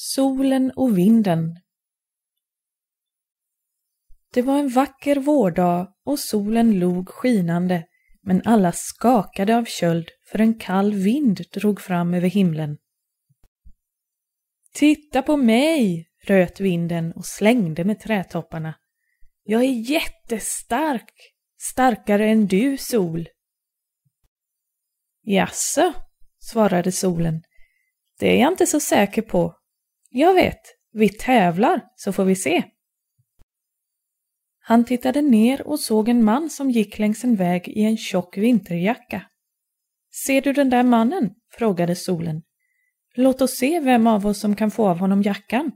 Solen och vinden Det var en vacker vårdag och solen log skinande, men alla skakade av köld för en kall vind drog fram över himlen. Titta på mig, röt vinden och slängde med trädtopparna. Jag är jättestark, starkare än du, sol. Jaså, svarade solen. Det är jag inte så säker på. Jag vet, vi tävlar så får vi se. Han tittade ner och såg en man som gick längs en väg i en tjock vinterjacka. Ser du den där mannen? frågade solen. Låt oss se vem av oss som kan få av honom jackan.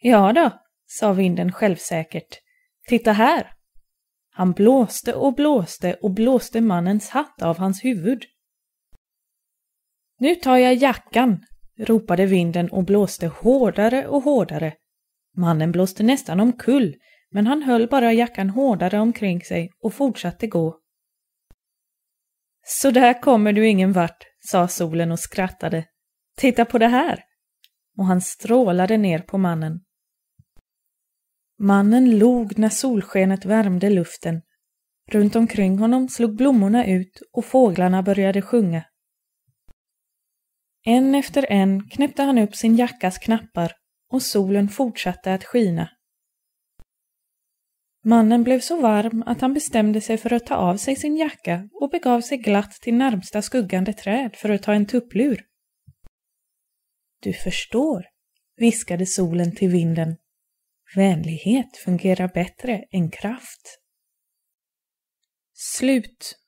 Ja då, sa vinden självsäkert. Titta här! Han blåste och blåste och blåste mannens hatt av hans huvud. Nu tar jag jackan, ropade vinden och blåste hårdare och hårdare. Mannen blåste nästan omkull, men han höll bara jackan hårdare omkring sig och fortsatte gå. Så där kommer du ingen vart, sa solen och skrattade. Titta på det här! Och han strålade ner på mannen. Mannen log när solskenet värmde luften. Runt omkring honom slog blommorna ut och fåglarna började sjunga. En efter en knäppte han upp sin jackas knappar och solen fortsatte att skina. Mannen blev så varm att han bestämde sig för att ta av sig sin jacka och begav sig glatt till närmsta skuggande träd för att ta en tupplur. Du förstår, viskade solen till vinden. Vänlighet fungerar bättre än kraft. Slut